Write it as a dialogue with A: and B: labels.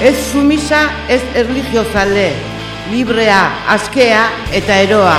A: Ez sumisa, ez erligiozale, librea, askea eta eroa.